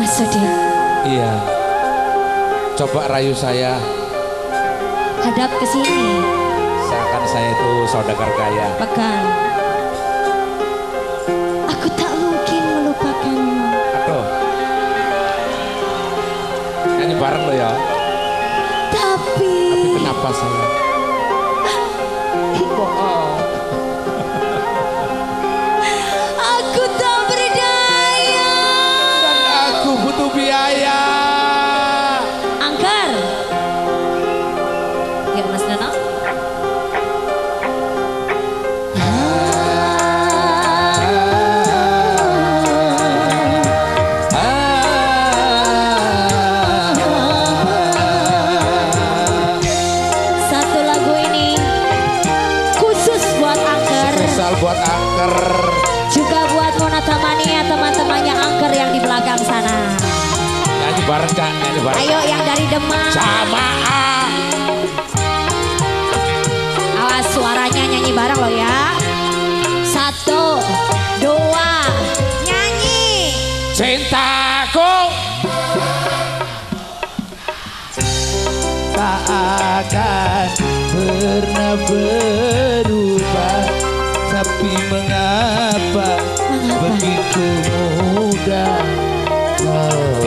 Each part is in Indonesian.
Mas Sudi. Iya. Coba rayu saya. Hadap ke sini. Seakan saya itu saudagar kaya. Pegang. Aku tak mungkin melupakanmu. Aduh. Ini bareng lo ya. Tapi. Tapi kenapa saya? Spesial buat angker. Juga buat Mona Tamania teman-temannya Angker yang di belakang sana. Nyanyi bareng kak, nyanyi bareng. Ayo yang dari Demak. Jamaah. Awas suaranya nyanyi bareng loh ya. Satu, dua, nyanyi. Cintaku tak akan pernah berubah Tapi mengapa, mengapa? begitu mudah kau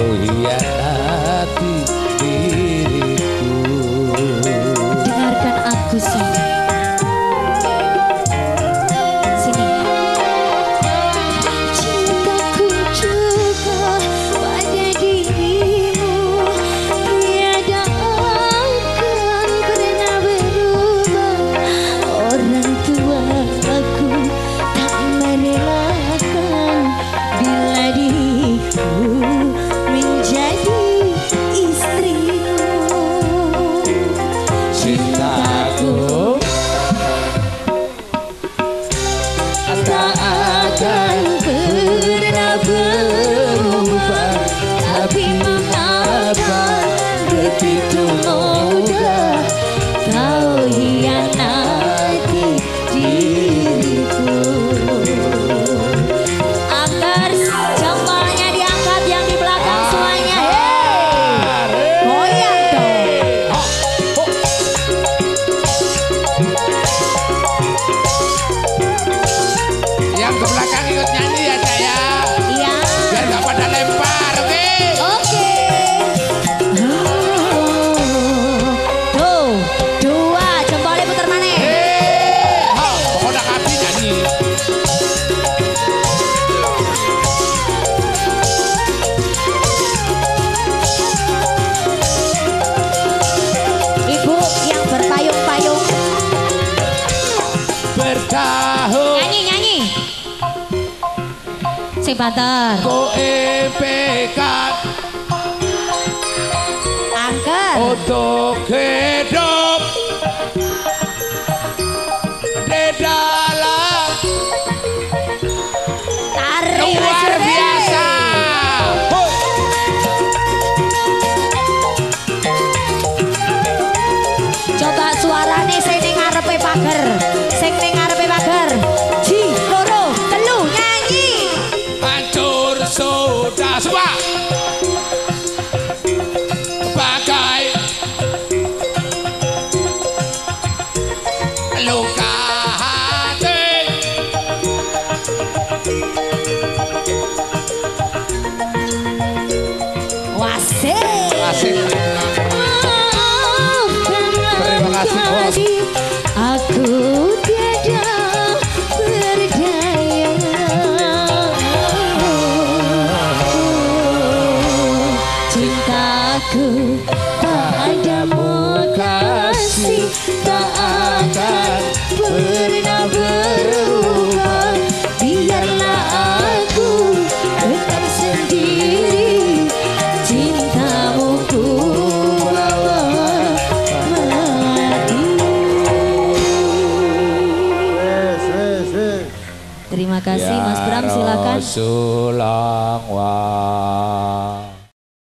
deep to know Sing banter. Ku impikan Angker. untuk hidup di dalam luar biasa. Coba suarane ngarepe. Luka hati. Wasik. Asik. Maafkanlah Terima kasih, Bos. tadi Aku tiada berdaya Cintaku padamu kasih Tak akan pernah berubah. Biarlah aku tetap sendiri. Cintamu ku bawa mati. Terima kasih Mas Bram. Silakan. Sulang